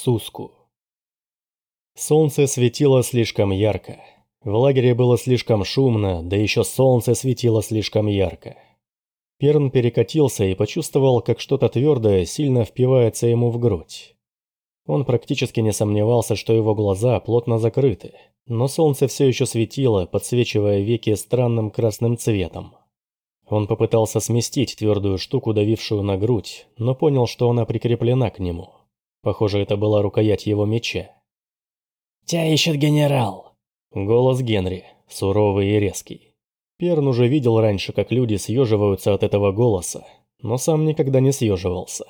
Суску. Солнце светило слишком ярко. В лагере было слишком шумно, да еще солнце светило слишком ярко. Перн перекатился и почувствовал, как что-то твердое сильно впивается ему в грудь. Он практически не сомневался, что его глаза плотно закрыты, но солнце все еще светило, подсвечивая веки странным красным цветом. Он попытался сместить твердую штуку, давившую на грудь, но понял, что она прикреплена к нему. Похоже, это была рукоять его меча. «Тебя ищет генерал!» Голос Генри, суровый и резкий. Перн уже видел раньше, как люди съеживаются от этого голоса, но сам никогда не съеживался.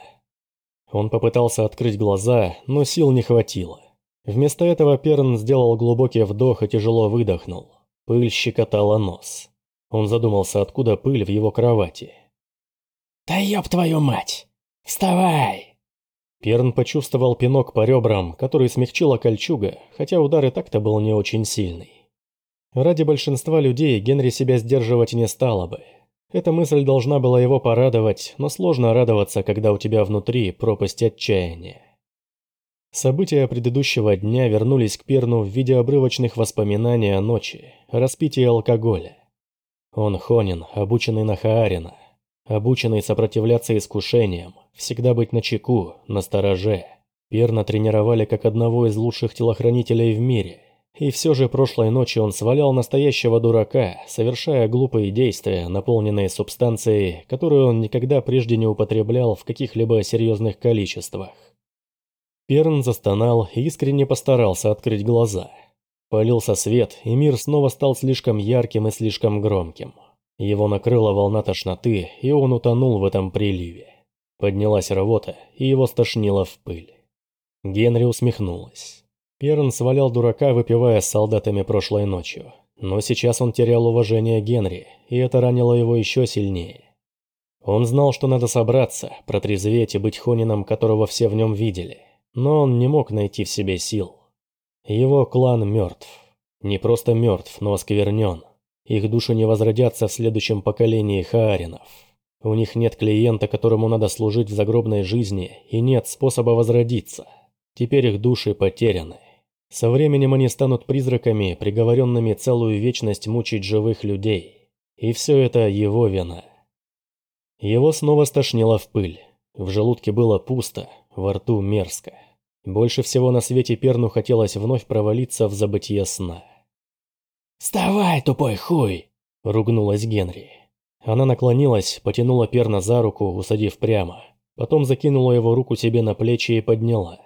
Он попытался открыть глаза, но сил не хватило. Вместо этого Перн сделал глубокий вдох и тяжело выдохнул. Пыль щекотала нос. Он задумался, откуда пыль в его кровати. «Да ёб твою мать! Вставай!» Перн почувствовал пинок по ребрам, который смягчила кольчуга, хотя удар и так-то был не очень сильный. Ради большинства людей Генри себя сдерживать не стало бы. Эта мысль должна была его порадовать, но сложно радоваться, когда у тебя внутри пропасть отчаяния. События предыдущего дня вернулись к Перну в виде обрывочных воспоминаний о ночи, распитии алкоголя. Он Хонин, обученный на Хаарина, обученный сопротивляться искушениям, всегда быть начеку, настороже. Перна тренировали как одного из лучших телохранителей в мире – и все же прошлой ночью он свалял настоящего дурака, совершая глупые действия, наполненные субстанцией, которую он никогда прежде не употреблял в каких-либо серьезных количествах. Перн застонал и искренне постарался открыть глаза. Полился свет, и мир снова стал слишком ярким и слишком громким. Его накрыла волна тошноты, и он утонул в этом приливе. Поднялась рвота, и его стошнило в пыль. Генри усмехнулась. Перн свалял дурака, выпивая с солдатами прошлой ночью. Но сейчас он терял уважение Генри, и это ранило его еще сильнее. Он знал, что надо собраться, протрезветь и быть Хонином, которого все в нем видели. Но он не мог найти в себе сил. Его клан мертв. Не просто мертв, но осквернен. Их души не возродятся в следующем поколении Хааринов. У них нет клиента, которому надо служить в загробной жизни, и нет способа возродиться. Теперь их души потеряны. Со временем они станут призраками, приговоренными целую вечность мучить живых людей. И все это его вина. Его снова стошнило в пыль. В желудке было пусто, во рту мерзко. Больше всего на свете Перну хотелось вновь провалиться в забытье сна. «Вставай, тупой хуй!» – ругнулась Генри. Она наклонилась, потянула Перна за руку, усадив прямо. Потом закинула его руку себе на плечи и подняла.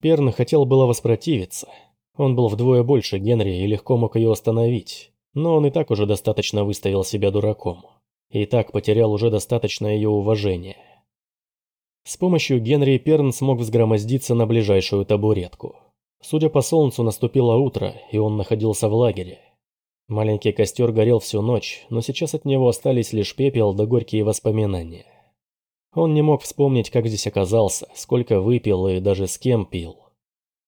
Перн хотел было воспротивиться. Он был вдвое больше Генри и легко мог ее остановить, но он и так уже достаточно выставил себя дураком. И так потерял уже достаточно ее уважения. С помощью Генри Перн смог взгромоздиться на ближайшую табуретку. Судя по солнцу, наступило утро, и он находился в лагере. Маленький костер горел всю ночь, но сейчас от него остались лишь пепел да горькие воспоминания. Он не мог вспомнить, как здесь оказался, сколько выпил и даже с кем пил.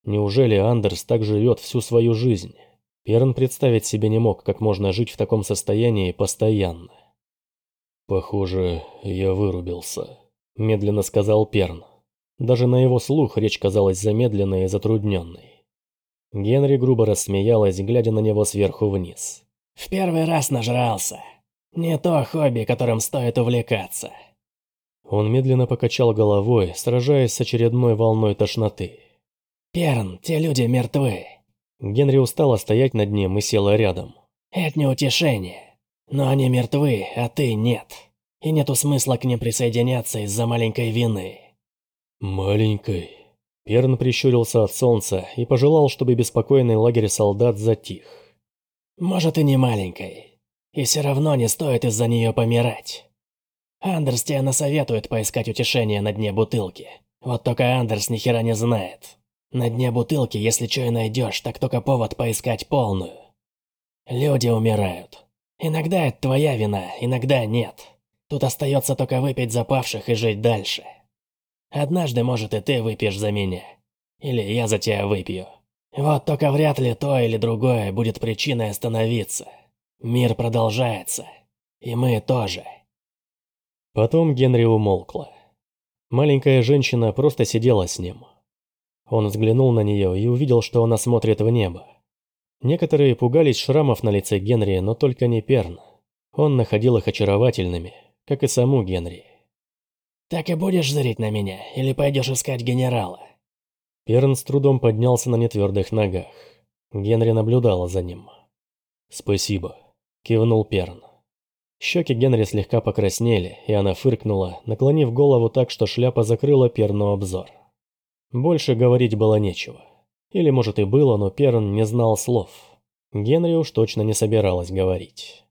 Неужели Андерс так живет всю свою жизнь? Перн представить себе не мог, как можно жить в таком состоянии постоянно. «Похоже, я вырубился», – медленно сказал Перн. Даже на его слух речь казалась замедленной и затрудненной. Генри грубо рассмеялась, глядя на него сверху вниз. «В первый раз нажрался. Не то хобби, которым стоит увлекаться». Он медленно покачал головой, сражаясь с очередной волной тошноты. «Перн, те люди мертвы». Генри устала стоять над ним и села рядом. «Это не утешение. Но они мертвы, а ты нет. И нету смысла к ним присоединяться из-за маленькой вины». «Маленькой?» Перн прищурился от солнца и пожелал, чтобы беспокойный лагерь солдат затих. «Может и не маленькой. И все равно не стоит из-за нее помирать. Андерс тебе насоветует поискать утешение на дне бутылки. Вот только Андерс ни хера не знает. На дне бутылки, если что и найдешь, так только повод поискать полную. Люди умирают. Иногда это твоя вина, иногда нет. Тут остается только выпить запавших и жить дальше. Однажды, может, и ты выпьешь за меня. Или я за тебя выпью. Вот только вряд ли то или другое будет причиной остановиться. Мир продолжается. И мы тоже. Потом Генри умолкла. Маленькая женщина просто сидела с ним. Он взглянул на нее и увидел, что она смотрит в небо. Некоторые пугались шрамов на лице Генри, но только не Перн. Он находил их очаровательными, как и саму Генри. «Так и будешь зрить на меня, или пойдешь искать генерала?» Перн с трудом поднялся на нетвердых ногах. Генри наблюдала за ним. «Спасибо», – кивнул Перн. Щеки Генри слегка покраснели, и она фыркнула, наклонив голову так, что шляпа закрыла Перну обзор. Больше говорить было нечего. Или, может, и было, но Перн не знал слов. Генри уж точно не собиралась говорить.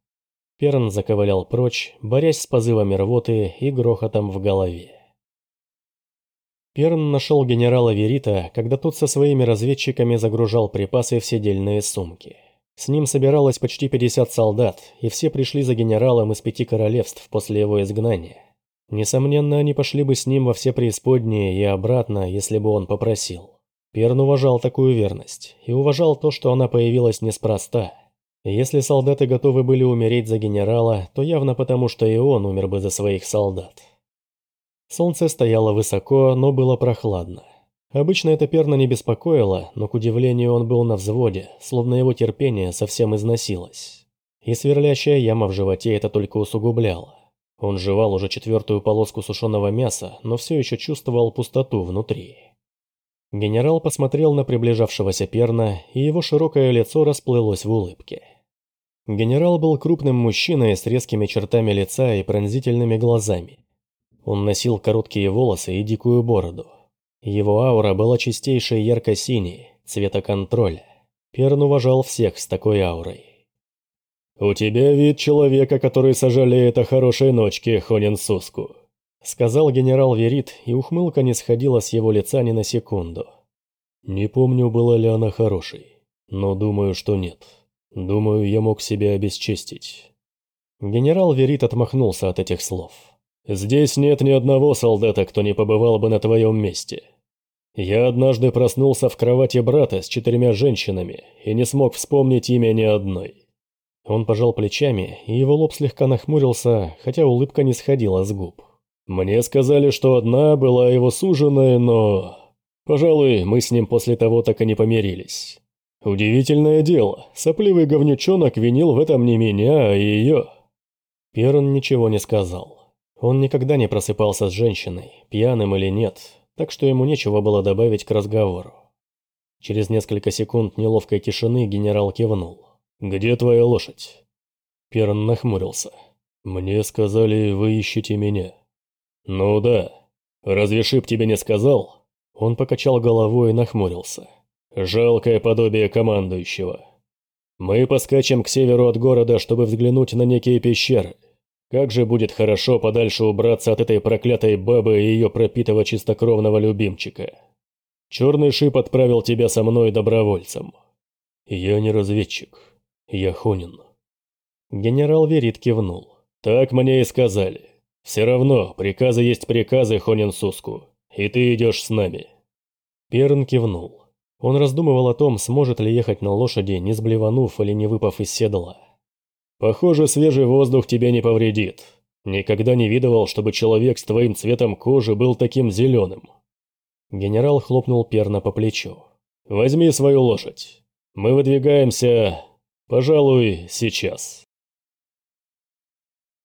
Перн заковылял прочь, борясь с позывами рвоты и грохотом в голове. Перн нашел генерала Верита, когда тот со своими разведчиками загружал припасы в седельные сумки. С ним собиралось почти 50 солдат, и все пришли за генералом из пяти королевств после его изгнания. Несомненно, они пошли бы с ним во все преисподние и обратно, если бы он попросил. Перн уважал такую верность, и уважал то, что она появилась неспроста. Если солдаты готовы были умереть за генерала, то явно потому, что и он умер бы за своих солдат. Солнце стояло высоко, но было прохладно. Обычно это Перна не беспокоило, но к удивлению он был на взводе, словно его терпение совсем износилось. И сверлящая яма в животе это только усугубляло. Он жевал уже четвертую полоску сушеного мяса, но все еще чувствовал пустоту внутри. Генерал посмотрел на приближавшегося Перна, и его широкое лицо расплылось в улыбке. Генерал был крупным мужчиной с резкими чертами лица и пронзительными глазами. Он носил короткие волосы и дикую бороду. Его аура была чистейшей ярко-синей, цвета контроля. Перн уважал всех с такой аурой. «У тебя вид человека, который сожалеет о хорошей ночке, Хонин Суску», сказал генерал Верит, и ухмылка не сходила с его лица ни на секунду. «Не помню, была ли она хорошей, но думаю, что нет. Думаю, я мог себя обесчестить». Генерал Верит отмахнулся от этих слов. «Здесь нет ни одного солдата, кто не побывал бы на твоем месте. Я однажды проснулся в кровати брата с четырьмя женщинами и не смог вспомнить имя ни одной. Он пожал плечами, и его лоб слегка нахмурился, хотя улыбка не сходила с губ. «Мне сказали, что одна была его суженая, но... Пожалуй, мы с ним после того так и не помирились. Удивительное дело, сопливый говнючонок винил в этом не меня, а ее». Перн ничего не сказал. Он никогда не просыпался с женщиной, пьяным или нет, так что ему нечего было добавить к разговору. Через несколько секунд неловкой тишины генерал кивнул. «Где твоя лошадь?» Перн нахмурился. «Мне сказали, вы ищете меня». «Ну да. Разве Шип тебе не сказал?» Он покачал головой и нахмурился. «Жалкое подобие командующего. Мы поскачем к северу от города, чтобы взглянуть на некие пещеры. Как же будет хорошо подальше убраться от этой проклятой бабы и ее пропитого чистокровного любимчика. Черный Шип отправил тебя со мной добровольцем. Я не разведчик. Яхонин. Генерал Верит кивнул. «Так мне и сказали. Все равно, приказы есть приказы, Хонин Суску, и ты идешь с нами». Перн кивнул. Он раздумывал о том, сможет ли ехать на лошади, не сблеванув или не выпав из седла. «Похоже, свежий воздух тебе не повредит. Никогда не видывал, чтобы человек с твоим цветом кожи был таким зеленым». Генерал хлопнул Перна по плечу. «Возьми свою лошадь. Мы выдвигаемся Пожалуй, сейчас.